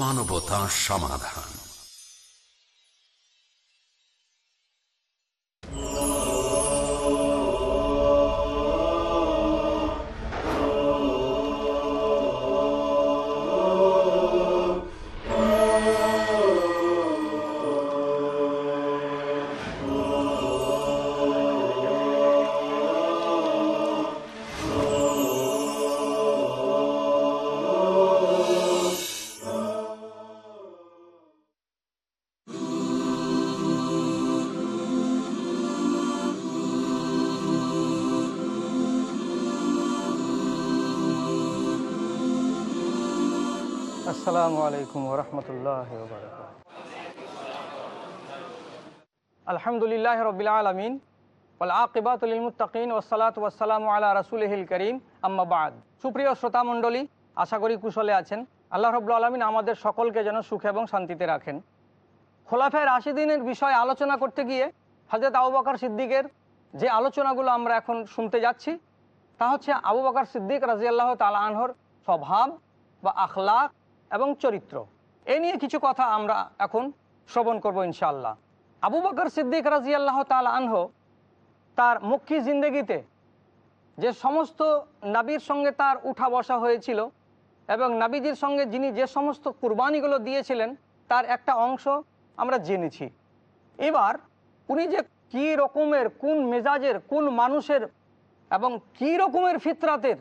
মানবতা সমাধান। আসসালামু আলাইকুম ওরহমতুল্লাহ আলহামদুলিল্লাহ রবিল আলমিন ওসালাত রসুলহিল করিম। আম্মাবাদ সুপ্রিয় শ্রোতা মণ্ডলী, আশা করি কুশলে আছেন। আল্লাহ রবুল্লা আলমিন আমাদের সকলকে যেন সুখ এবং শান্তিতে রাখেন। খোলাফের আশি দিনের বিষয়ে আলোচনা করতে গিয়ে হজরত আবু বকর সিদ্দিকের যে আলোচনাগুলো আমরা এখন শুনতে যাচ্ছি, তা হচ্ছে আবু বকর সিদ্দিক রাজিয়াল্লাহ তালা আনহর স্বভাব বা আখলাক এবং চরিত্র। এ নিয়ে কিছু কথা আমরা এখন শ্রবণ করব ইনশাল্লাহ আবু বকর সিদ্দিক রাজি আল্লাহ তাল আনহ তার মুখ্যী জিন্দগিতে যে সমস্ত নাবির সঙ্গে তার উঠা বসা হয়েছিল এবং নাবিজির সঙ্গে যিনি যে সমস্ত কুরবানিগুলো দিয়েছিলেন, তার একটা অংশ আমরা জেনেছি। এবার উনি যে কী রকমের, কোন মেজাজের, কোন মানুষের এবং কী রকমের ফিতরাতের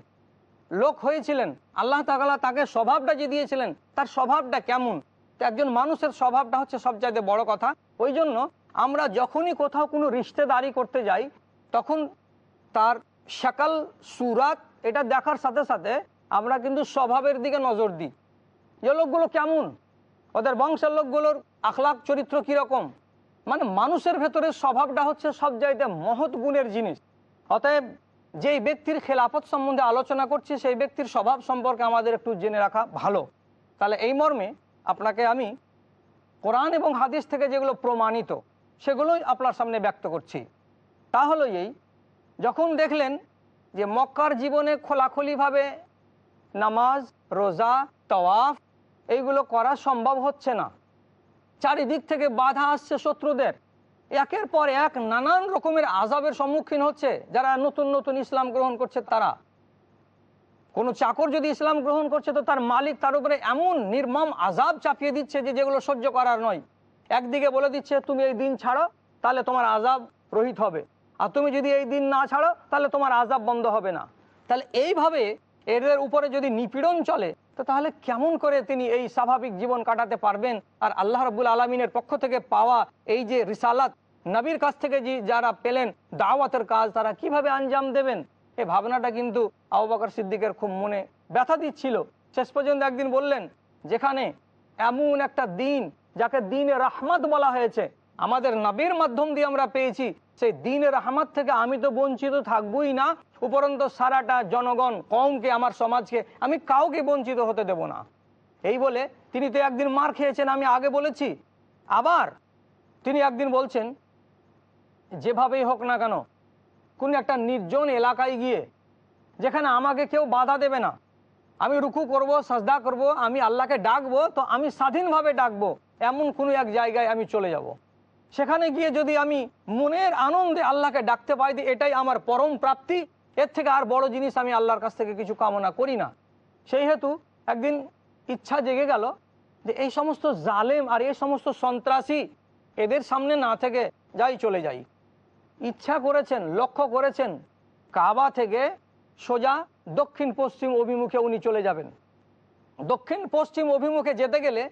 লোক হয়েছিলেন, আল্লাহ তালা তাকে স্বভাবটা যে দিয়েছিলেন, তার স্বভাবটা কেমন? তো একজন মানুষের স্বভাবটা হচ্ছে সবচাইতে বড় কথা। ওই জন্য আমরা যখনই কোথাও কোনো রিশতেদারি করতে যাই, তখন তার সকাল সুরাত, এটা দেখার সাথে সাথে আমরা কিন্তু স্বভাবের দিকে নজর দিই। যে লোকগুলো কেমন? ওদের বংশের লোকগুলোর আখলাক চরিত্র কীরকম? মানে মানুষের ভেতরে স্বভাবটা হচ্ছে সব জায়গাতে মহৎ গুণের জিনিস। অতএব যেই ব্যক্তির খেলাফত সম্বন্ধে আলোচনা করছি, সেই ব্যক্তির স্বভাব সম্পর্কে আমাদের একটু জেনে রাখা ভালো। তাহলে এই মর্মে আপনাকে আমি কোরআন এবং হাদিস থেকে যেগুলো প্রমাণিত, সেগুলোই আপনার সামনে ব্যক্ত করছি। তা হলো এই, যখন দেখলেন যে মক্কার জীবনে খোলাখুলিভাবে নামাজ, রোজা, তওয়াফ, এইগুলো করা সম্ভব হচ্ছে না। চারিদিক থেকে বাধা আসছে শত্রুদের। একের পর এক নানান রকমের আজাবের সম্মুখীন হচ্ছে যারা নতুন নতুন ইসলাম গ্রহণ করছে তারা। কোনো চাকর যদি ইসলাম গ্রহণ করছে তো তার মালিক তার উপরে এমন নির্মম আজাব চাপিয়ে দিচ্ছে যে যেগুলো সহ্য করার নয়। একদিকে বলে দিচ্ছে, তুমি এই দিন ছাড়ো, তাহলে তোমার আজাব রহিত হবে। আর তুমি যদি এই দিন না ছাড়ো, তাহলে তোমার আজাব বন্ধ হবে না। তাহলে এইভাবে এদের উপরে যদি নিপীড়ন চলে তো তাহলে কেমন করে তিনি এই স্বাভাবিক জীবন কাটাতে পারবেন? আর আল্লাহ রবুল আলমিনের পক্ষ থেকে পাওয়া এই যে রিসালাত, নবীর কাছ থেকে যে যারা পেলেন দাওয়াতের কাজ, তারা কীভাবে আঞ্জাম দেবেন? এই ভাবনাটা কিন্তু আবু বকর সিদ্দিকের খুব মনে ব্যথা দিচ্ছিল শেষ পর্যন্ত একদিন বললেন, যেখানে এমন একটা দিন, যাকে দিনে রাহমাত বলা হয়েছে, আমাদের নবীর মাধ্যম দিয়ে আমরা পেয়েছি সেই দিনের রহমত থেকে আমি তো বঞ্চিত থাকবই না, উপরন্ত সারাটা জনগণ কমকে আমার সমাজকে, আমি কাউকে বঞ্চিত হতে দেব না এই বলে তিনি তো একদিন মার খেয়েছেন, আমি আগে বলেছি আবার তিনি একদিন বলছেন, যেভাবেই হোক না কেন, কোন একটা নির্জন এলাকায় গিয়ে, যেখানে আমাকে কেউ বাধা দেবে না, আমি রুকু করব, সাজদা করব, আমি আল্লাহকে ডাকবো, তো আমি স্বাধীনভাবে ডাকবো, এমন কোনো এক জায়গায় আমি চলে যাব। সেখানে গিয়ে যদি আমি মনের আনন্দে আল্লাহকে ডাকতে পাই দিই এটাই আমার পরম প্রাপ্তি, এর থেকে আর বড় জিনিস আমি আল্লাহর কাছ থেকে কিছু কামনা করি না। সেই হেতু একদিন ইচ্ছা জেগে গেল যে এই সমস্ত জালেম আর এই সমস্ত সন্ত্রাসী এদের সামনে না থেকে যাই চলে যাই। ইচ্ছা করেছেন, লক্ষ্য করেছেন, কাবা থেকে সোজা দক্ষিণ পশ্চিম অভিমুখে উনি চলে যাবেন। দক্ষিণ পশ্চিম অভিমুখে যেতে গেলে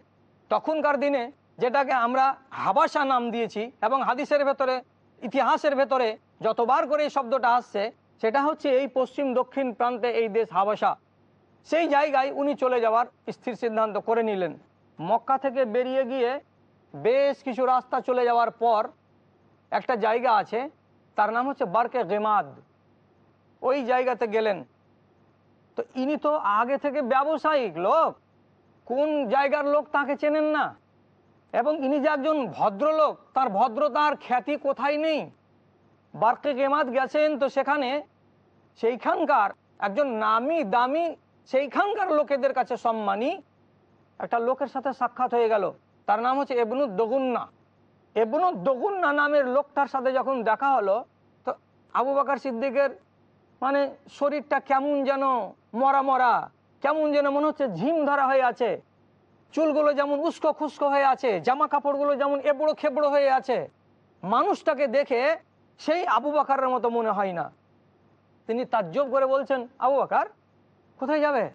তখনকার দিনে যেটাকে আমরা হাবাসা নাম দিয়েছি এবং হাদিসের ভেতরে, ইতিহাসের ভেতরে যতবার করে এই শব্দটা আসছে, সেটা হচ্ছে এই পশ্চিম দক্ষিণ প্রান্তে এই দেশ হাবাসা। সেই জায়গায় উনি চলে যাওয়ার স্থির সিদ্ধান্ত করে নিলেন। মক্কা থেকে বেরিয়ে গিয়ে বেশ কিছু রাস্তা চলে যাওয়ার পর একটা জায়গা আছে, তার নাম হচ্ছে বারকে গেমাদ। ওই জায়গাতে গেলেন। তো ইনি তো আগে থেকে ব্যবসায়িক লোক। কোন জায়গার লোক তাকে চেনেন না? এবং ইনি যে একজন ভদ্রলোক, তার ভদ্রতার খ্যাতি কোথায় নেই? বার্কে গেমাত গেছেন তো সেখানে, সেইখানকার একজন নামি দামি, সেইখানকার লোকেদের কাছে সম্মানী একটা লোকের সাথে সাক্ষাৎ হয়ে গেল। তার নাম হচ্ছে এবনু দগুন্না। এবনু দগুন্না নামের লোকটার সাথে যখন দেখা হলো, তো আবু বাকার সিদ্দিকের মানে শরীরটা কেমন যেন মরা মরা, কেমন যেন মনে হচ্ছে ঝিম ধরা হয়ে আছে। চুলগুলো যেমন উস্কো খুস্কো হয়ে আছে জামা কাপড়গুলো যেমন এবড়ো খেবড়ো হয়ে আছে, মানুষটাকে দেখে সেই আবু বাকারের মতো মনে হয় না। তিনি তাজ্জব করে বলছেন, আবু বাকার, কোথায় যাবে?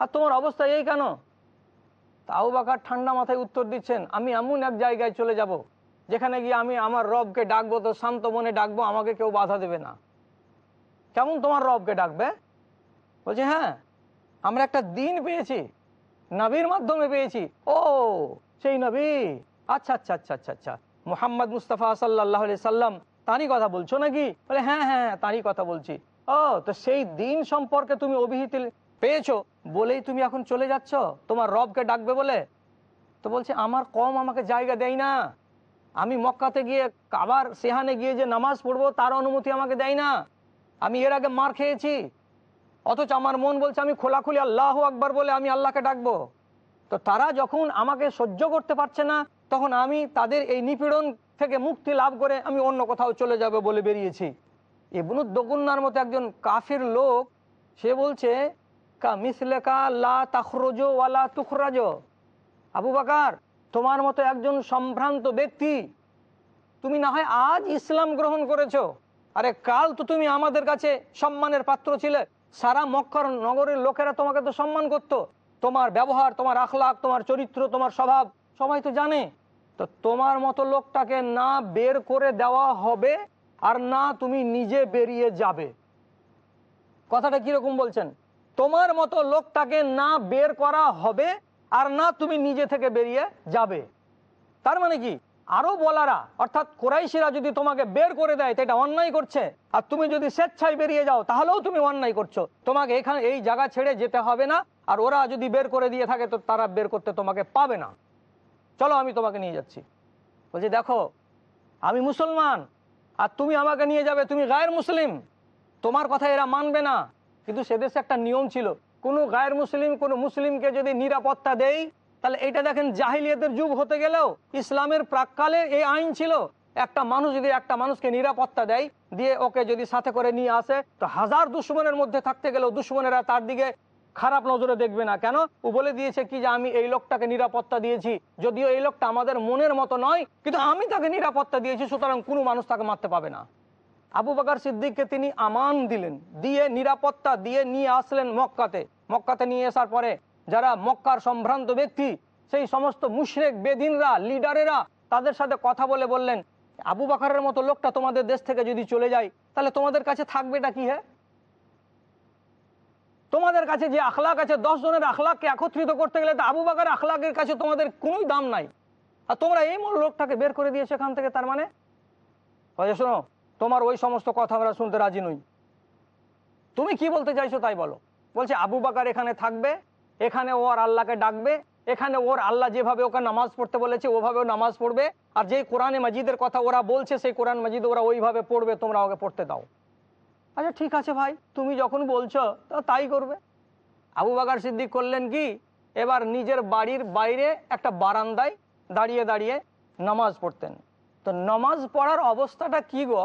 আর তোমার অবস্থা এই কেন? তা আবু বাকার ঠান্ডা মাথায় উত্তর দিচ্ছেন, আমি এমন এক জায়গায় চলে যাব, যেখানে গিয়ে আমি আমার রবকে ডাকবো, তো শান্ত মনে ডাকবো, আমাকে কেউ বাধা দেবে না। কেমন তোমার রবকে ডাকবে? বলছে হ্যাঁ আমরা একটা দিন পেয়েছি নবীর মাধ্যমে পেয়েছি। ও, সেই নবী। আচ্ছা আচ্ছা আচ্ছা আচ্ছা আচ্ছা। মোহাম্মদ মুস্তাফা সাল্লাহ সাল্লাম, তারই কথা বলছো নাকি? বলে হ্যাঁ হ্যাঁ তারই কথা বলছি। ও, তো সেই দিন সম্পর্কে তুমি অভিহিত পেয়েছ বলেই তুমি এখন চলে যাচ্ছ? তোমার রবকে ডাকবে বলে? তো বলছে, আমার কম আমাকে জায়গা দেয় না। আমি মক্কাতে গিয়ে কাবার সেহানে গিয়ে যে নামাজ পড়ব, তার অনুমতি আমাকে দেয় না। আমি এর আগে মার খেয়েছি। অথচ আমার মন বলছে, আমি খোলাখুলি আল্লাহ আকবার বলে আমি আল্লাহকে ডাকবো। তো তারা যখন আমাকে সহ্য করতে পারছে না, তখন আমি তাদের এই নিপীড়ন থেকে মুক্তি লাভ করে আমি অন্য কোথাও চলে যাবে বলে বেরিয়েছি। ইবনুদ দগুন্নার মতো একজন কাফির লোক, সে বলছে, কা মিসলেকা লা তাখরজো ওয়ালা তুখরাজো। আবু বাকার, তোমার মতো একজন সম্ভ্রান্ত ব্যক্তি, তুমি না হয় আজ ইসলাম গ্রহণ করেছ। আরে কাল তো তুমি আমাদের কাছে সম্মানের পাত্র ছিলে। সারা মক্কার নগরের লোকেরা তোমাকে তো সম্মান করতো। তোমার ব্যবহার, তোমার আখলাক তোমার চরিত্র, তোমার স্বভাব, সবাই তো জানে। তো তোমার মতো লোকটাকে না বের করে দেওয়া হবে আর না তুমি নিজে বেরিয়ে যাবে। কথাটা কীরকম বলছেন? তোমার মতো লোকটাকে না বের করা হবে আর না তুমি নিজে থেকে বেরিয়ে যাবে। তার মানে কি? আরও বলারা, অর্থাৎ কোরাইশিরা যদি তোমাকে বের করে দেয় এটা অন্যায় করছে। আর তুমি যদি স্বেচ্ছায় বেরিয়ে যাও, তাহলেও তুমি অন্যায় করছ। তোমাকে এখানে এই জায়গা ছেড়ে যেতে হবে না, আর ওরা যদি বের করে দিয়ে থাকে, তো তারা বের করতে তোমাকে পাবে না। চলো, আমি তোমাকে নিয়ে যাচ্ছি। বলছি, দেখো, আমি মুসলমান, আর তুমি আমাকে নিয়ে যাবে, তুমি গায়ের মুসলিম। তোমার কথা এরা মানবে না। কিন্তু সেদেশে একটা নিয়ম ছিল, কোনো গায়ের মুসলিম, কোনো মুসলিমকে যদি নিরাপত্তা দেই তাহলে এটা দেখেন জাহিলিয়াতের যুগ হতে গেলেও ইসলামের প্রাককালে এই আইন ছিল, একটা মানুষ যদি একটা মানুষকে নিরাপত্তা দেয়, দিয়ে ওকে যদি সাথে করে নিয়ে আসে, তো হাজার দুশ্মনের মধ্যে থাকতে গেলেও দুশ্মনেরা তার দিকে খারাপ নজরে দেখবে না। কেন? ও বলে দিয়েছে কি যে আমি এই লোকটাকে নিরাপত্তা দিয়েছি, যদিও এই লোকটা আমাদের মনের মতো নয়, কিন্তু আমি তাকে নিরাপত্তা দিয়েছি, সুতরাং কোনো মানুষ তাকে মারতে পাবে না। আবু বাকার সিদ্দিককে তিনি আমান দিলেন, দিয়ে নিরাপত্তা দিয়ে নিয়ে আসলেন মক্কাতে। মক্কাতে নিয়ে আসার পরে যারা মক্কার সম্ভ্রান্ত ব্যক্তি সেই সমস্ত মুশরেক বেদিনরা লিডারেরা তাদের সাথে কথা বলে বললেন আবু বাকারের মতো লোকটা তোমাদের দেশ থেকে যদি চলে যায় তাহলে তোমাদের কাছে থাকবেটা কি হ্যাঁ তোমাদের কাছে যে আখলাক আছে দশ জনের আখলাককে একত্রিত করতে গেলে তো আবু বাকার আখলাকের কাছে তোমাদের কোনোই দাম নাই। আর তোমরা এই মূল লোকটাকে বের করে দিয়েছ এখান থেকে তার মানে? বলছে, শোনো তোমার ওই সমস্ত কথা আমরা শুনতে রাজি নই। তুমি কি বলতে চাইছো তাই বলো। বলছে আবু বাকার এখানে থাকবে এখানে ওর আল্লাহকে ডাকবে, এখানে ওর আল্লাহ যেভাবে ওকে নামাজ পড়তে বলেছে, ওভাবেও নামাজ পড়বে। আর যেই কোরআনে মাজিদের কথা ওরা বলছে, সেই কোরআন মাজিদ ওরা ওইভাবে পড়বে, তোমরা ওকে পড়তে দাও। আচ্ছা ঠিক আছে ভাই, তুমি যখন বলছো তাই করবে। আবু বাকার সিদ্দিক করলেন কি, এবার নিজের বাড়ির বাইরে একটা বারান্দায় দাঁড়িয়ে দাঁড়িয়ে নামাজ পড়তেন। তো নামাজ পড়ার অবস্থাটা কি গো?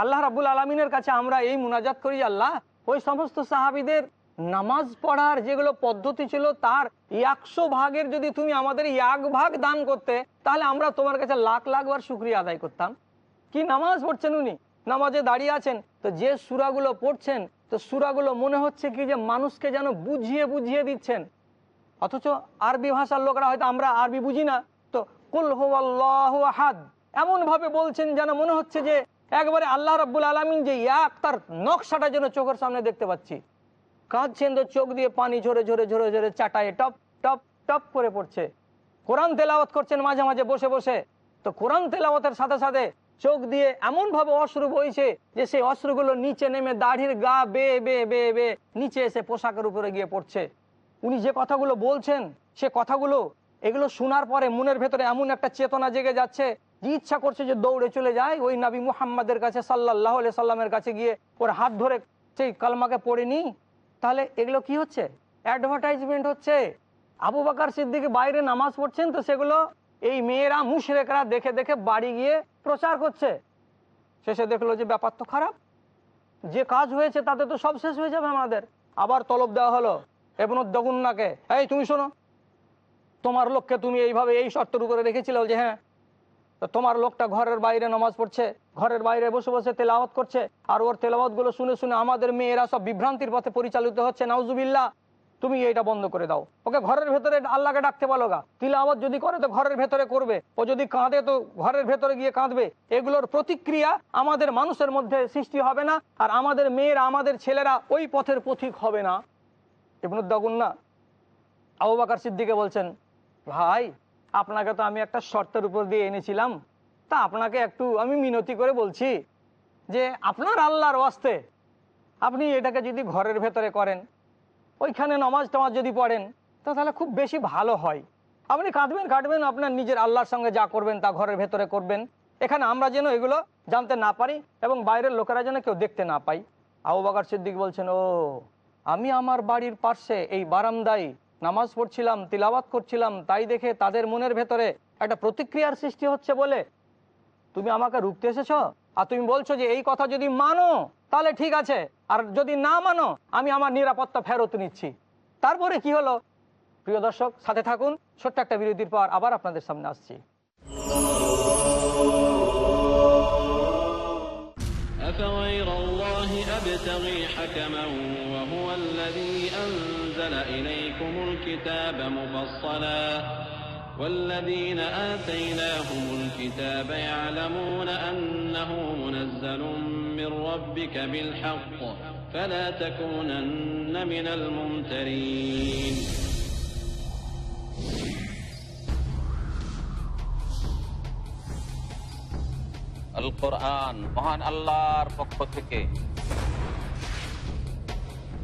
আল্লাহ রাবুল আলমিনের কাছে আমরা এই মুনাজাত করি আল্লাহ, ওই সমস্ত সাহাবিদের নামাজ পড়ার যেগুলো পদ্ধতি ছিল, তার একশো ভাগের যদি তুমি আমাদের এক ভাগ দান করতে, তাহলে আমরা তোমার কাছে লাখ লাখ বার শুক্রিয়া আদায় করতাম। কি নামাজ পড়ছেন উনি? নামাজে দাঁড়িয়ে আছেন। তো যে সুরাগুলো পড়ছেন, তো সুরাগুলো মনে হচ্ছে কি যে মানুষকে যেন বুঝিয়ে বুঝিয়ে দিচ্ছেন। অথচ আরবি ভাষার লোকরা হয়তো আমরা আরবি বুঝি না। তো কুল হুয়াল্লাহু আহাদ এমন ভাবে বলছেন যেন মনে হচ্ছে যে একবারে আল্লাহ রাব্বুল আলামিন যে এক তার নকশাটা যেন চোখের সামনে দেখতে পাচ্ছি। কাঁদছেন তো চোখ দিয়ে পানি ঝরে ঝরে ঝরে ঝরে চাটায় টপ টপ টপ করে পড়ছে। কোরআন তেলাওয়াত করছেন মাঝে মাঝে বসে বসে। তো কোরআন তেলাওয়াতের সাথে সাথে চোখ দিয়ে এমন ভাবে অশ্রু বইছে যে সেই অশ্রুগুলো নিচে নেমে দাড়ির গা বে বে বে বে, নিচে এসে পোশাকের উপরে গিয়ে পড়ছে। উনি যে কথাগুলো বলছেন, সে কথাগুলো, এগুলো শোনার পরে মনের ভেতরে এমন একটা চেতনা জেগে যাচ্ছে যে ইচ্ছা করছে যে দৌড়ে চলে যায়। ওই নাবি মুহাম্মাদের কাছে সাল্লাহ সাল্লামের কাছে গিয়ে ওর হাত ধরে সেই কালমাকে পড়ে নি তাহলে এগুলো কি হচ্ছে? অ্যাডভার্টাইজমেন্ট হচ্ছে। আবু বাকার সিদ্দিকে বাইরে নামাজ পড়ছেন তো সেগুলো এই মেয়েরা মুশরেকরা দেখে দেখে বাড়ি গিয়ে প্রচার করছে। শেষে দেখল যে ব্যাপার তো খারাপ। যে কাজ হয়েছে তাতে তো সব শেষ হয়ে যাবে আমাদের। আবার তলব দেওয়া হলো এবং দগুন্নাকে। এই, তুমি শোনো। তোমার লোককে তুমি এইভাবে এই শর্তের উপরে রেখেছিল যে হ্যাঁ তো তোমার লোকটা ঘরের বাইরে নামাজ পড়ছে, ঘরের বাইরে বসে বসে তেলাওয়াত করছে, আর ওর তেলাওয়াতগুলো শুনে শুনে আমাদের মেয়েরা সব বিভ্রান্তির পথে পরিচালিত হচ্ছে, নাউজুবিল্লাহ। তুমি এইটা বন্ধ করে দাও। ওকে, ঘরের ভেতরে আল্লাহকে ডাকতে বলো গা। তিলাওয়াত যদি করে তো ঘরের ভেতরে করবে। ও যদি কাঁদে তো ঘরের ভেতরে গিয়ে কাঁদবে। এগুলোর প্রতিক্রিয়া আমাদের মানুষের মধ্যে সৃষ্টি হবে না, আর আমাদের মেয়েরা, আমাদের ছেলেরা ওই পথের পথিক হবে না। ইবনুদ্দাগুন না আবু বাকার সিদ্দিকে বলছেন, ভাই আপনাকে তো আমি একটা শর্তের উপর দিয়ে এনেছিলাম। তা আপনাকে একটু আমি মিনতি করে বলছি যে আপনার আল্লাহর ওয়াস্তে আপনি এটাকে যদি ঘরের ভেতরে করেন, ওইখানে নামাজ টমাজ যদি পড়েন, তা তাহলে খুব বেশি ভালো হয়। আপনি কাঁদবেন কাটবেন আপনার নিজের আল্লাহর সঙ্গে যা করবেন তা ঘরের ভেতরে করবেন। এখানে আমরা যেন এগুলো জানতে না পারি এবং বাইরের লোকেরা যেন কেউ দেখতে না পাই আবু বাকার সিদ্দিক বলছেন, ও, আমি আমার বাড়ির পার্শ্বে এই বারান্দায় নামাজ পড়ছিলাম তিলাবাত করছিলাম তাই দেখে তাদের মনের ভেতরে একটা প্রতিক্রিয়ার সৃষ্টি হচ্ছে বলে তুমি আমাকে রুখতে এসেছো আর তুমি বলছো যে এই কথা যদি মানো তাহলে ঠিক আছে আর যদি না মানো আমি আমার নিরাপত্তা ফেরত নিচ্ছি তারপরে কি হলো প্রিয় দর্শক সাথে থাকুন ছোট্ট একটা বিরতির পর আবার আপনাদের সামনে আসছি أفغير الله أبتغي حكما وهو الذي أنزل إليكم الكتاب مفصلا والذين آتيناهم الكتاب يعلمون أنه منزل من ربك بالحق فلا تكونن من الممترين আল কোরআন মহান আল্লাহর পক্ষ থেকে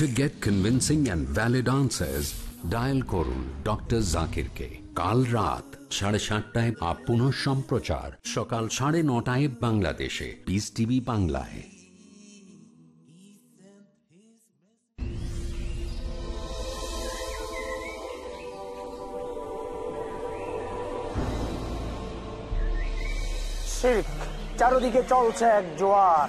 To get convincing and valid answers. Dial করুন ডক্টর জাকিরকে কাল রাত সাড়ে সাতটায় বা পুনঃ সম্প্রচার। সকাল সাড়ে নটায় বাংলাদেশে। পিস টিভি বাংলায়। চারদিকে চলছে এক জোয়ার।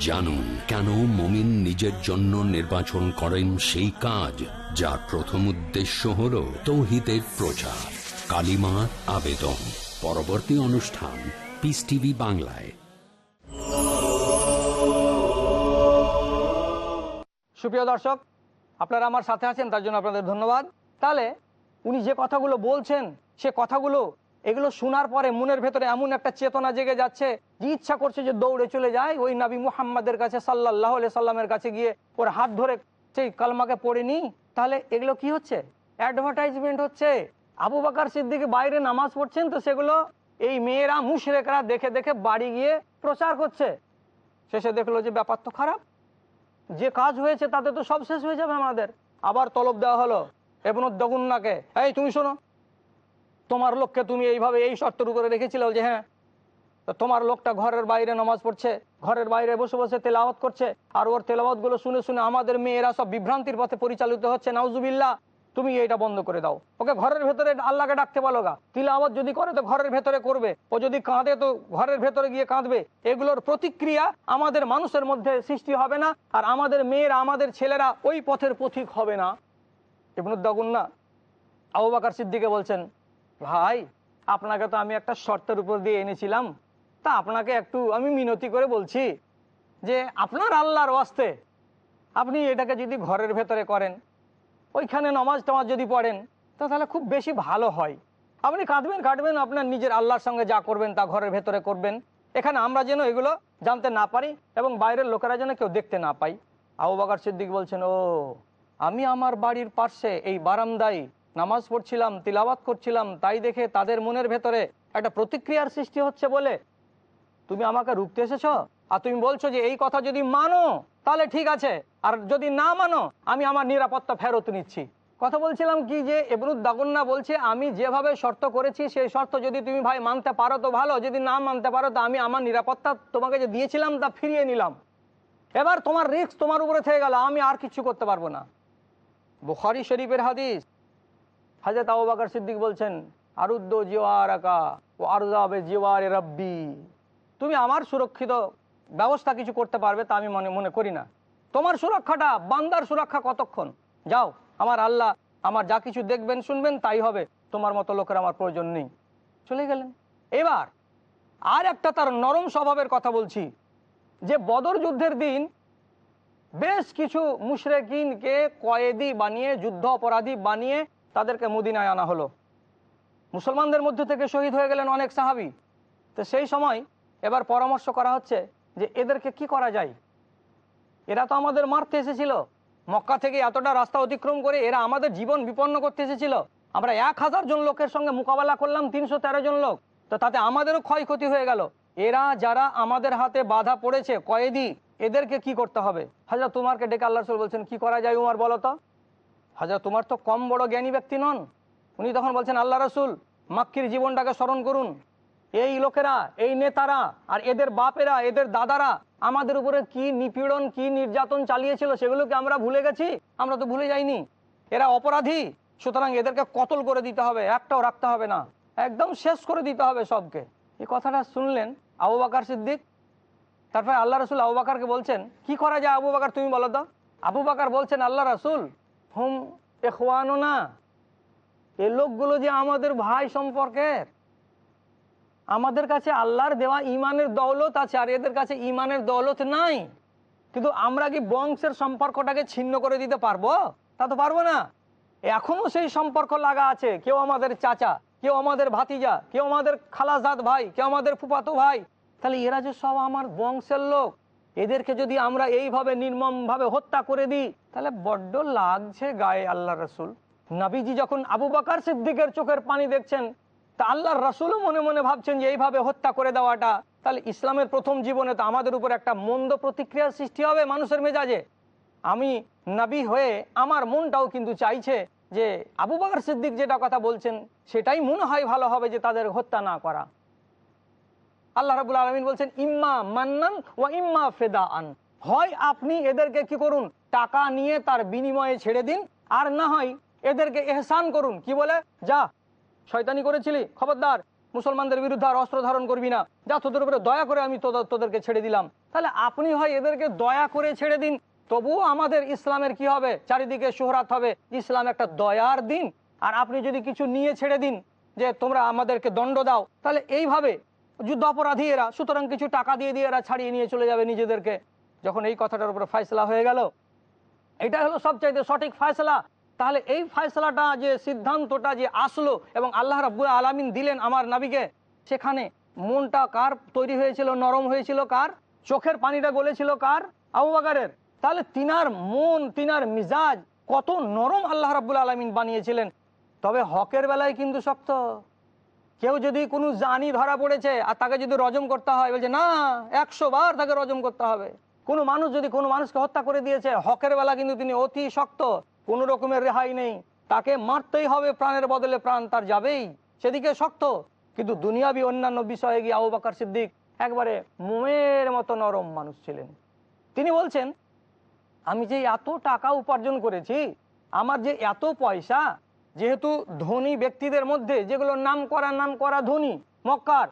জানুন কেন মমিন নিজের জন্য নির্বাচন করেন সেই কাজ, যার প্রথম উদ্দেশ্য হল তৌহিদের প্রচার। কালিমার আবেদন। পরবর্তী অনুষ্ঠান পিস টিভি বাংলায়। সুপ্রিয় দর্শক, আপনারা আমার সাথে আছেন, তার জন্য আপনাদের ধন্যবাদ। তাহলে উনি যে কথাগুলো বলছেন, সে কথাগুলো এগুলো শোনার পরে মনের ভেতরে এমন একটা চেতনা জেগে যাচ্ছে যে ইচ্ছা করছে যে দৌড়ে চলে যায়। ওই নবী মুহাম্মাদের কাছে সাল্লাহ সাল্লামের কাছে গিয়ে ওর হাত ধরে সেই কালমাকে পড়ে নি তাহলে এগুলো কি হচ্ছে? অ্যাডভার্টাইজমেন্ট হচ্ছে। আবু বাকার সিদ্দিকি বাইরে নামাজ পড়ছেন তো সেগুলো এই মেয়েরা, মুশরেকরা দেখে দেখে বাড়ি গিয়ে প্রচার করছে। শেষে দেখল যে ব্যাপার তো খারাপ। যে কাজ হয়েছে তাতে তো সব শেষ হয়ে যাবে আমাদের। আবার তলব দেওয়া হলো। এবং দগুন্নাকে এই তুমি শোনো তোমার লোককে তুমি এইভাবে এই শর্তের উপরে রেখেছিল যে হ্যাঁ তোমার লোকটা ঘরের বাইরে নামাজ পড়ছে, ঘরের বাইরে বসে বসে তেলাওয়াত করছে, আর ওর তেলাওয়াতগুলো শুনে শুনে আমাদের মেয়েরা সব বিভ্রান্তির পথে পরিচালিত হচ্ছে। নাউজুবিল্লাহ, তুমি এইটা বন্ধ করে দাও। ওকে, ঘরের ভেতরে আল্লাহকে ডাকতে বলো গা। তিলাওয়াত যদি করে তো ঘরের ভেতরে করবে। ও যদি কাঁদে তো ঘরের ভেতরে গিয়ে কাঁদবে। এগুলোর প্রতিক্রিয়া আমাদের মানুষের মধ্যে সৃষ্টি হবে না, আর আমাদের মেয়েরা, আমাদের ছেলেরা ওই পথের পথিক হবে না। ইবনুদ্দাগুন্না আবু বাকার সিদ্দিকে বলছেন ভাই, আপনাকে তো আমি একটা শর্তের উপর দিয়ে এনেছিলাম। তা আপনাকে একটু আমি মিনতি করে বলছি যে আপনার আল্লাহর ওয়াস্তে আপনি এটাকে যদি ঘরের ভেতরে করেন, ওইখানে নমাজ টমাজ যদি পড়েন, তো তাহলে খুব বেশি ভালো হয়। আপনি কাঁদবেন কাটবেন আপনার নিজের আল্লাহর সঙ্গে যা করবেন তা ঘরের ভেতরে করবেন। এখানে আমরা যেন এগুলো জানতে না পারি এবং বাইরের লোকেরা যেন কেউ দেখতে না পাই আবু বাকার সিদ্দিক বলছেন, ও, আমি আমার বাড়ির পার্শ্বে এই বারান্দায় নামাজ পড়ছিলাম তিলাবাত করছিলাম, তাই দেখে তাদের মনের ভেতরে একটা প্রতিক্রিয়ার সৃষ্টি হচ্ছে বলে তুমি আমাকে রুখতে এসেছ? আর তুমি বলছো যে এই কথা যদি মানো, তাহলে ঠিক আছে। আর যদি না মানো, আমি আমার নিরাপত্তা ফেরত নিচ্ছি। কথা বলছিলাম কি যে এবরুদ দাগন্না বলছে, আমি যেভাবে শর্ত করেছি, সেই শর্ত যদি তুমি ভাই মানতে পারো তো ভালো, যদি না মানতে পারো তো আমি আমার নিরাপত্তা তোমাকে যে দিয়েছিলাম তা ফিরিয়ে নিলাম। এবার তোমার রিস্ক তোমার উপরে থেকে গেল, আমি আর কিছু করতে পারব না। বুখারি শরীফের হাদিস হাজরত আবু সিদ্দিক বলছেন, আরুদ্দ জিওয়ার আকা ও আরুদাবে জিওয়ারে রব্বি। তুমি আমার সুরক্ষিত ব্যবস্থা কিছু করতে পারবে তা আমি মনে মনে করি না। তোমার সুরক্ষাটা, বান্দার সুরক্ষা কতক্ষণ? যাও, আমার আল্লাহ আমার যা কিছু দেখবেন, শুনবেন, তাই হবে। তোমার মতো লোকের আমার প্রয়োজন নেই। চলে গেলেন। এবার আর একটা তার নরম স্বভাবের কথা বলছি, যে বদর যুদ্ধের দিন বেশ কিছু মুশরেকিনকে কয়েদি বানিয়ে, যুদ্ধ অপরাধী বানিয়ে তাদেরকে মদিনায় আনা হলো। মুসলমানদের মধ্য থেকে শহীদ হয়ে গেলেন অনেক সাহাবি। তো সেই সময় এবার পরামর্শ করা হচ্ছে যে এদেরকে কি করা যায়? এরা তো আমাদের মারতে এসেছিল। মক্কা থেকে এতটা রাস্তা অতিক্রম করে এরা আমাদের জীবন বিপন্ন করতে এসেছিল। আমরা এক হাজার জন লোকের সঙ্গে মোকাবেলা করলাম, তিনশো তেরো জন লোক। তো তাতে আমাদেরও ক্ষয়ক্ষতি হয়ে গেল। এরা যারা আমাদের হাতে বাধা পড়েছে কয়েদি, এদেরকে কি করতে হবে? হাজার তোমারকে ডেকে আল্লাহ বলছেন, কি করা যায় উমার বলো তো? হাজরা, তোমার তো কম বড় জ্ঞানী ব্যক্তি নন। উনি তখন বলছেন, আল্লাহ রসুল, মাক্কির জীবনটাকে স্মরণ করুন। এই লোকেরা, এই নেতারা, আর এদের বাপেরা, এদের দাদারা, আমাদের উপরে কি নিপীড়ন, কি নির্যাতন চালিয়েছিল সেগুলোকে আমরা ভুলে গেছি? আমরা তো ভুলে যাইনি। এরা অপরাধী, সুতরাং এদেরকে কতল করে দিতে হবে, একটাও রাখতে হবে না। একদম শেষ করে দিতে হবে সবকে। এই কথাটা শুনলেন আবু বাকার সিদ্দিক। তারপরে আল্লাহ রসুল আবু বাকারকে বলছেন, কি করা যায় আবু বাকার, তুমি বলো তো? আবু বাকার বলছেন, আল্লাহ রসুল হুম এখওয়ানো না। এ লোকগুলো যে আমাদের ভাই সম্পর্কের। আমাদের কাছে আল্লাহর দেওয়া ইমানের দৌলত আছে আর এদের কাছে ইমানের দৌলত নাই। কিন্তু আমরা কি বংশের সম্পর্কটাকে ছিন্ন করে দিতে পারব? তা তো পারব না। এখনও সেই সম্পর্ক লাগা আছে। কেউ আমাদের চাচা, কেউ আমাদের ভাতিজা, কেউ আমাদের খালাজাত ভাই, কেউ আমাদের ফুপাতো ভাই। তাহলে এরা যে সব আমার বংশের লোক। এদেরকে যদি আমরা এইভাবে নির্মমভাবে হত্যা করে দিই, তাহলে বড্ড লাগছে গায়ে আল্লাহ রসুল। নাবিজি যখন আবু বাকার সিদ্দিকের চোখের পানি দেখছেন, তা আল্লাহর রাসুলও মনে মনে ভাবছেন যে এইভাবে হত্যা করে দেওয়াটা, তাহলে ইসলামের প্রথম জীবনে তো আমাদের উপর একটা মন্দ প্রতিক্রিয়ার সৃষ্টি হবে মানুষের মেজাজে। আমি নাবি হয়ে আমার মনটাও কিন্তু চাইছে যে আবু বাকর সিদ্দিক যেটা কথা বলছেন, সেটাই মনে হয় ভালো হবে যে তাদের হত্যা না করা। আল্লাহ রাবুল আলমিন বলছেন, ইম্মা মান্নান ও ইম্মা ফেদা আন হয় আপনি এদেরকে কি করুন, টাকা নিয়ে তার বিনিময়ে ছেড়ে দিন, আর না হয় এদেরকে এহসান করুন। কি বলে? যা, শয়তানি করেছিলি, খবরদার, মুসলমানদের বিরুদ্ধে আর অস্ত্র ধারণ করবি না। যা, তোদের উপরে দয়া করে আমি তোদেরকে ছেড়ে দিলাম। তাহলে আপনি হয় এদেরকে দয়া করে ছেড়ে দিন, তবুও আমাদের ইসলামের কি হবে? চারিদিকে সোহরাত হবে। ইসলাম একটা দয়ার দিন। আর আপনি যদি কিছু নিয়ে ছেড়ে দিন, যে তোমরা আমাদেরকে দণ্ড দাও, তাহলে এইভাবে যুদ্ধ অপরাধী এরা। সুতরাং কিছু টাকা দিয়ে দিয়ে এরা ছাড়িয়ে নিয়ে চলে যাবে নিজেদেরকে। যখন এই কথাটার উপরে ফয়সলা হয়ে গেল এটা হলো সবচাইতে সঠিক ফয়সলা। তাহলে এই ফয়সলাটা যে সিদ্ধান্তটা যে আসলো এবং আল্লাহ রাব্বুল আলামিন দিলেন আমার নাবিকে, সেখানে মনটা কার তৈরি হয়েছিল? নরম হয়েছিল কার? চোখের পানিটা গলেছিল কার? আবু বাকারের। তাহলে তিনার মন, তিনার মিজাজ কত নরম আল্লাহ রাব্বুল আলামিন বানিয়েছিলেন। তবে হকের বেলায় কিন্তু শক্ত। কেউ যদি কোনো জানি ধরা পড়েছে আর তাকে যদি রজম করতে হয়, বলছে, না, একশো বার তাকে রজম করতে হবে। কোনো মানুষ যদি কোনো মানুষকে হত্যা করে দিয়েছে, হকের বেলা কিন্তু তিনি অতি শক্ত, কোনো রকমের রেহাই নেই। তাকে মারতেই হবে প্রাণের বদলে, প্রাণ তার যাবেই। সেদিকে শক্ত। কিন্তু দুনিয়াবি অন্যান্য বিষয়ে গিয়ে আবু বাকর সিদ্দিক একবারে মোমের মতো নরম মানুষ ছিলেন। তিনি বলছেন, আমি যে এত টাকা উপার্জন করেছি, আমার যে এত পয়সা যেহেতু ধনী ব্যক্তিদের মধ্যে যেগুলো নাম করা নাম করা ধনী, মক্কার,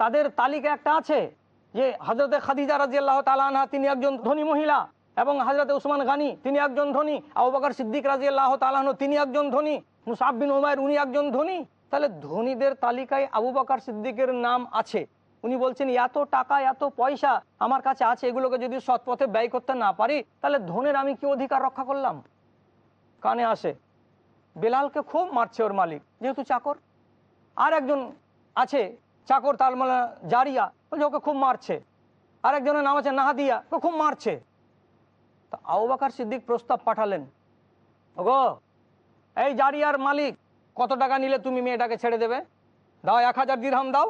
তাদের তালিকা একটা আছে যে হজরতে খাদিজা রাজিয়াল্লাহ তালানহা তিনি একজন ধনী মহিলা এবং হজরত উসমান গানি তিনি একজন ধনী, আবু বকর সিদ্দিক রাজিয়াল্লাহ তালাহন তিনি একজন ধনী মুসাববিন উমায়ের উনি একজন ধনী। তাহলে ধনীদের তালিকায় আবু বকর সিদ্দিকের নাম আছে। উনি বলছেন, এত টাকা, এত পয়সা আমার কাছে আছে, এগুলোকে যদি সৎ পথে ব্যয় করতে না পারি, তাহলে ধনের আমি কি অধিকার রক্ষা করলাম? কানে আসে। বেলালকে খুব মারছে ওর মালিক, যেহেতু চাকর। আর একজন আছে, চাকর তার মানে জারিয়া, বলছে ওকে খুব মারছে। আর একজনের নাম আছে নাহাদিয়া, ওকে খুব মারছে। তা আউবাকার সিদ্দিক প্রস্তাব পাঠালেন, ওগো, এই জারিয়ার মালিক, কত টাকা নিলে তুমি মেয়েটাকে ছেড়ে দেবে? দাও এক হাজার দিরহাম দাও।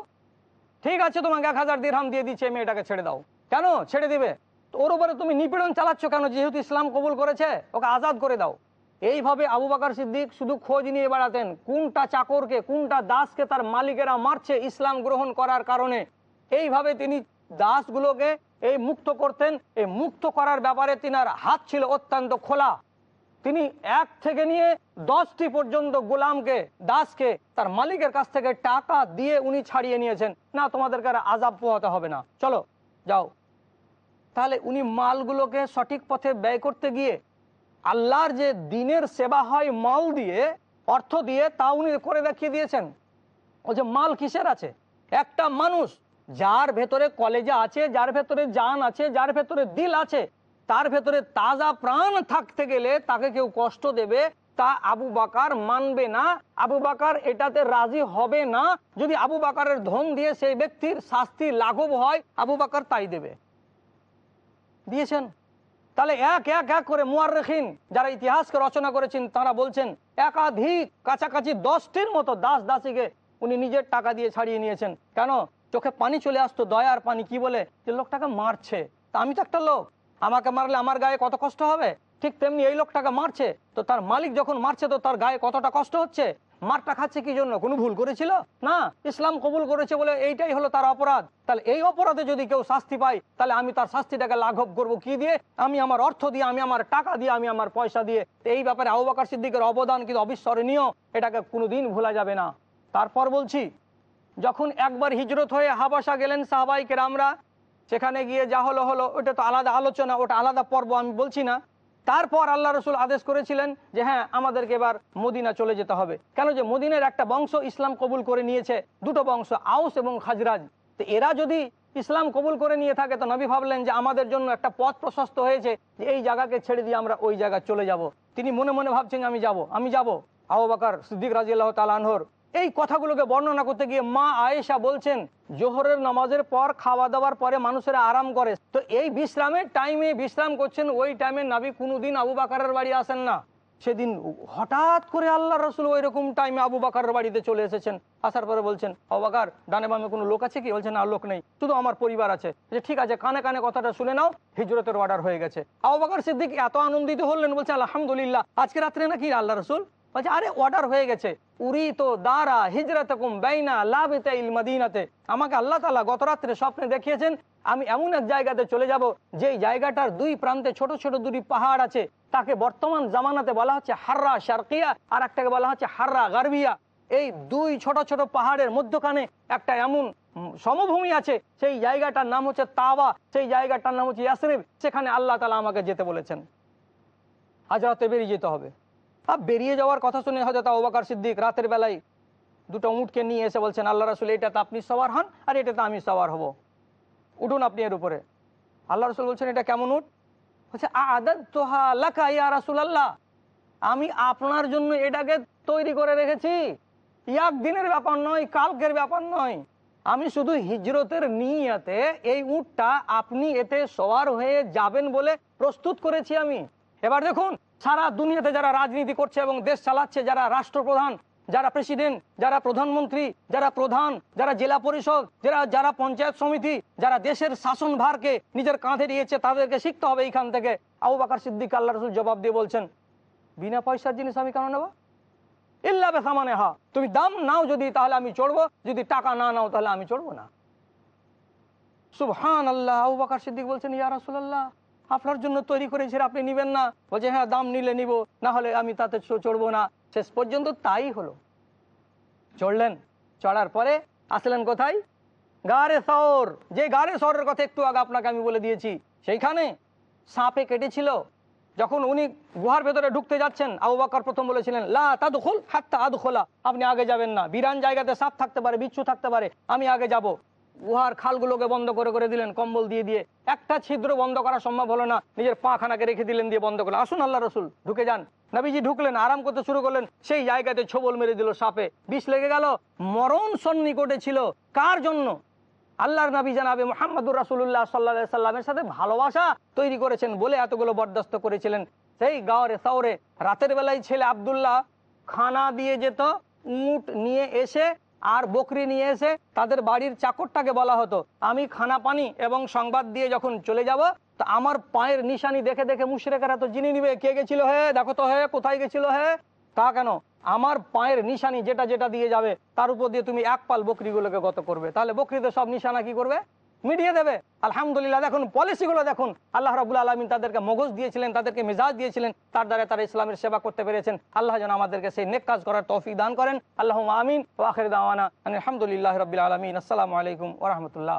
ঠিক আছে, তোমাকে এক হাজার দিরহাম দিয়ে দিচ্ছে মেয়েটাকে ছেড়ে দাও। কেন? ছেড়ে দিবে? তো ওর উপরে তুমি নিপীড়ন চালাচ্ছ কেন? যেহেতু ইসলাম কবুল করেছে, ওকে আজাদ করে দাও। এইভাবে আবু বাকার সিদ্দিক শুধু খোঁজ নিয়ে বেড়াতেন। কোনটা চাকরকে, কোনটা দাসকে তার মালিকেরা মারছে ইসলাম গ্রহণ করার কারণে। এইভাবে তিনি দাসগুলোকে এই মুক্ত করতেন। এই মুক্ত করার ব্যাপারে তিনার হাত ছিল অত্যন্ত খোলা। তিনি এক থেকে নিয়ে দশটি পর্যন্ত গোলামকে, দাসকে তার মালিকের কাছ থেকে টাকা দিয়ে উনি ছাড়িয়ে নিয়েছেন। না, তোমাদেরকে আর আজাব পোহাতে হবে না। চলো, যাও। তাহলে উনি মালগুলোকে সঠিক পথে ব্যয় করতে গিয়ে আল্লাহর যে দিনের সেবা হয় মাল দিয়ে, অর্থ দিয়ে, তা উনি করে দেখিয়ে দিয়েছেন। ও যে মাল কিসের আছে? একটা মানুষ যার ভেতরে কলেজা আছে, যার ভেতরে জান আছে, যার ভেতরে দিল আছে, তার ভেতরে তাজা প্রাণ থাকতে গেলে তাকে কেউ কষ্ট দেবে, তা আবু বাকার মানবে না। আবু বাকার এটাতে রাজি হবে না। যদি আবু বাকারের ধন দিয়ে সেই ব্যক্তির শাস্তি লাঘব হয়, আবু বাকার তাই দেবে। দিয়েছেন। তাহলে এক এক এক করে মুয়াররিখিন যারা ইতিহাসকে রচনা করেছেন, তারা বলছেন, একাধিক কাছাকাছি দশটির মতো দাস দাসীকে উনি নিজের টাকা দিয়ে ছাড়িয়ে নিয়েছেন। কেন? চোখে পানি চলে আসতো দয়ার পানি, কি বলে? যে লোকটাকে মারছে। তা আমি তো একটা লোক। আমাকে মারলে আমার গায়ে কত কষ্ট হবে? ঠিক তেমনি এই লোকটাকে মারছে। তো তার মালিক যখন মারছে, তো তার গায়ে কতটা কষ্ট হচ্ছে? মারটা খাচ্ছে কি জন্য? কোনো ভুল করেছিল? না, ইসলাম কবুল করেছে বলে এইটাই হলো তার অপরাধ। তাহলে এই অপরাধে যদি কেউ শাস্তি পায়, তাহলে আমি তার শাস্তিটাকে লাঘব করব কি দিয়ে? আমি আমার অর্থ দিয়ে, আমি আমার টাকা দিয়ে, আমি আমার পয়সা দিয়ে। এই ব্যাপারে আবুবাকার সিদ্দিকের অবদান কিন্তু অবিস্মরণীয়। এটাকে কোনোদিন ভোলা যাবে না। তারপর বলছি, যখন একবার হিজরত হয়ে হাবাসা গেলেন সাহবাইকে আমরা সেখানে গিয়ে যা হলো হলো, ওটা তো আলাদা আলোচনা, ওটা আলাদা পর্ব, আমি বলছি না। তারপর আল্লাহ রসুল আদেশ করেছিলেন যে হ্যাঁ আমাদেরকে এবার মদিনা চলে যেতে হবে। কেন যে মদিনের একটা বংশ ইসলাম কবুল করে নিয়েছে, দুটো বংশ, আউস এবং খাজরাজ। তো এরা যদি ইসলাম কবুল করে নিয়ে থাকে, তো নবী ভাবলেন যে আমাদের জন্য একটা পথ প্রশস্ত হয়েছে যে এই জায়গাকে ছেড়ে দিয়ে আমরা ওই জায়গায় চলে যাব। তিনি মনে মনে ভাবছেন, আমি যাব আমি যাব। আবু বাকার সিদ্দিক রাজিয়াল্লাহ তালানহর এই কথাগুলোকে বর্ণনা করতে গিয়ে মা আয়েশা বলছেন, জোহরের নামাজের পর খাওয়া দাওয়ার পরে মানুষেরা আরাম করে। তো এই বিশ্রামের টাইমে বিশ্রাম করছেন, ওই টাইমে নাবি কোনোদিন আবু বাকারের বাড়ি আসেন না। সেদিন হঠাৎ করে আল্লাহ রসুল ওই রকম টাইমে আবু বাকারের বাড়িতে চলে এসেছেন। আসার পরে বলছেন, আবু বাকার, ডানে বামে কোনো লোক আছে কি? বলছেন, না, লোক নেই, শুধু আমার পরিবার আছে। যে ঠিক আছে, কানে কানে কথাটা শুনে নাও, হিজরতের অর্ডার হয়ে গেছে। আবু বাকার সিদ্দিক এত আনন্দিত হলেন, বলছে, আলহামদুলিল্লাহ, আজকে রাত্রে নাকি আল্লাহ রসুল বলছে, আরে অর্ডার হয়ে গেছে। উরি তো দারা হিজরত কুম বেইনা লাভিতে ইল মদিনাতে। আমাকে আল্লাহ তালা গত রাত্রে স্বপ্নে দেখিয়েছেন, আমি এমন এক জায়গাতে চলে যাব, যেই জায়গাটার দুই প্রান্তে ছোট ছোট দুটি পাহাড় আছে। তাকে বর্তমান জামানাতে বলা হচ্ছে হাররা শারকিয়া, আর একটাকে বলা হচ্ছে হাররা গার্বিয়া। এই দুই ছোট ছোট পাহাড়ের মধ্যখানে একটা এমন সমভূমি আছে, সেই জায়গাটার নাম হচ্ছে তাওয়া, সেই জায়গাটার নাম হচ্ছে ইয়াসরিফ সেখানে আল্লাহ তালা আমাকে যেতে বলেছেন। হাজরাতে বেরিয়ে যেতে হবে। বেরিয়ে যাওয়ার কথা শুনে হয়তো ওবাকার সিদ্দিক রাতের বেলায় দুটো উঁটকে নিয়ে এসে বলছেন, আল্লাহ রাসুল এটাতে আপনি সবার হন আর এটাতে আমি সবার হব। উঠুন আপনি এর উপরে। আল্লাহ রসুল বলছেন, এটা কেমন উঠ বলছে আদাত তোহা লাকা ইয়া রাসুল আল্লাহ আমি আপনার জন্য এটাকে তৈরি করে রেখেছি। এক দিনের ব্যাপার নয়, কালকের ব্যাপার নয়। আমি শুধু হিজরতের নিয়াতে এই উটটা আপনি এতে সওয়ার হয়ে যাবেন বলে প্রস্তুত করেছি আমি। এবার দেখুন সারা দুনিয়াতে যারা রাজনীতি করছে এবং দেশ চালাচ্ছে, যারা রাষ্ট্রপ্রধান, যারা প্রেসিডেন্ট, যারা প্রধানমন্ত্রী, যারা প্রধান, যারা জেলা পরিষদ, যারা যারা পঞ্চায়েত সমিতি, যারা দেশের শাসনভারকে নিজের কাঁধে নিয়েছে, তাদেরকে শিখতে হবে এইখান থেকে। আবু বাকার সিদ্দিক আল্লাহ রসুল জবাব দিয়ে বলছেন, বিনা পয়সার জিনিস আমি কেন নেব? ইল্লা বেসামানে হা তুমি দাম নাও যদি, তাহলে আমি চড়বো। যদি টাকা না নাও, তাহলে আমি চড়বো না। সুবহান আল্লাহ আবু বাকার সিদ্দিক বলছেন, ইয়া রাসূলুল্লাহ। আপনার জন্য তৈরি করেছি আপনি নিবেন না। বলছে হ্যাঁ দাম নিলে নিব, না হলে আমি তাতে চড়বো না। শেষ পর্যন্ত তাই হলো। চড়লেন, চড়ার পরে আসলেন কোথায়? গারে সর যে গারে সরের কথা একটু আগে আপনাকে আমি বলে দিয়েছি, সেইখানে সাপে কেটেছিল। যখন উনি গুহার ভেতরে ঢুকতে যাচ্ছেন, আবু বাকর প্রথম বলেছিলেন, লা তাদখুল হাত্তা আদখোলা। আপনি আগে যাবেন না। বিরান জায়গাতে সাপ থাকতে পারে, বিচ্ছু থাকতে পারে, আমি আগে যাব। গুহার খালগুলোকে বন্ধ করে করে দিলেন, কম্বল দিয়ে দিয়ে। একটা ছিদ্র বন্ধ করা সম্ভব হলো না, নিজের পাখানাকে রেখে দিলেন দিয়ে বন্ধ করলেন। আসুন আল্লাহ রসুল, ঢুকে যান। নবীজি ঢুকলেন, আরাম করতে শুরু করলেন, সেই জায়গাতে ছবল মেরে দিল সাপে। বিষ লেগে গেল, মরণ সন্নিকটে ছিল। কার জন্য? আল্লাহর নবী জানাবে মোহাম্মদুর রাসুল্লাহ সাল্লা সাল্লামের সাথে ভালোবাসা তৈরি করেছেন বলে এতগুলো বরদাস্ত করেছিলেন। সেই গাওরে সাওরে রাতের বেলায় ছেলে আবদুল্লাহ খানা দিয়ে যেত, উট নিয়ে এসে আর বকরি নিয়ে এসে তাদের বাড়ির চাকরটাকে বলা হতো। আমি খানা পানি এবং সংবাদ দিয়ে যখন চলে যাব, তা আমার পায়ের নিশানি দেখে দেখে মুশরেকেরা তো জিনে নিবে, কে গেছিল হে, দেখো তো হে, কোথায় গেছিল হে? তা কেন? আমার পায়ের নিশানি যেটা যেটা দিয়ে যাবে, তার উপর দিয়ে তুমি এক পাল বকরিগুলোকে গত করবে। তাহলে বকরিতে সব নিশানা কি করবে? মিডিয়ে দেবে। আলহামদুলিল্লাহ, দেখুন, পলিসিগুলো দেখুন। আল্লাহ রাবুল আলমিন তাদেরকে মগজ দিয়েছিলেন, তাদেরকে মেজাজ দিয়েছিলেন, তার দ্বারা তারা ইসলামের সেবা করতে পেরেছেন। আল্লাহ যেন আমাদেরকে সেই নেক কাজ করার তৌফিক দান করেন। আল্লাহ আমিন। ওয়াখের দাওয়ানা আলহামদুলিল্লাহ রবিল আলমিন। আসসালামু আলাইকুম ওরহমতুল্লাহ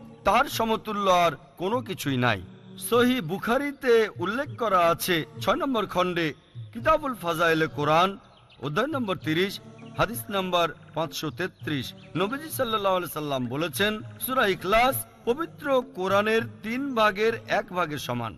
তার সমতুল্য আর কোনো কিছুই নাই। সহি বুখারিতে উল্লেখ করা আছে, ছয় নম্বর খণ্ডে কিতাবুল ফাজাইলে কোরআন, অধ্যায় নম্বর তিরিশ, হাদিস নম্বর পাঁচশো তেত্রিশ। নবীজি সাল্লাহ সাল্লাম বলেছেন, সুরা ইখলাস পবিত্র কোরআনের তিন ভাগের এক ভাগের সমান।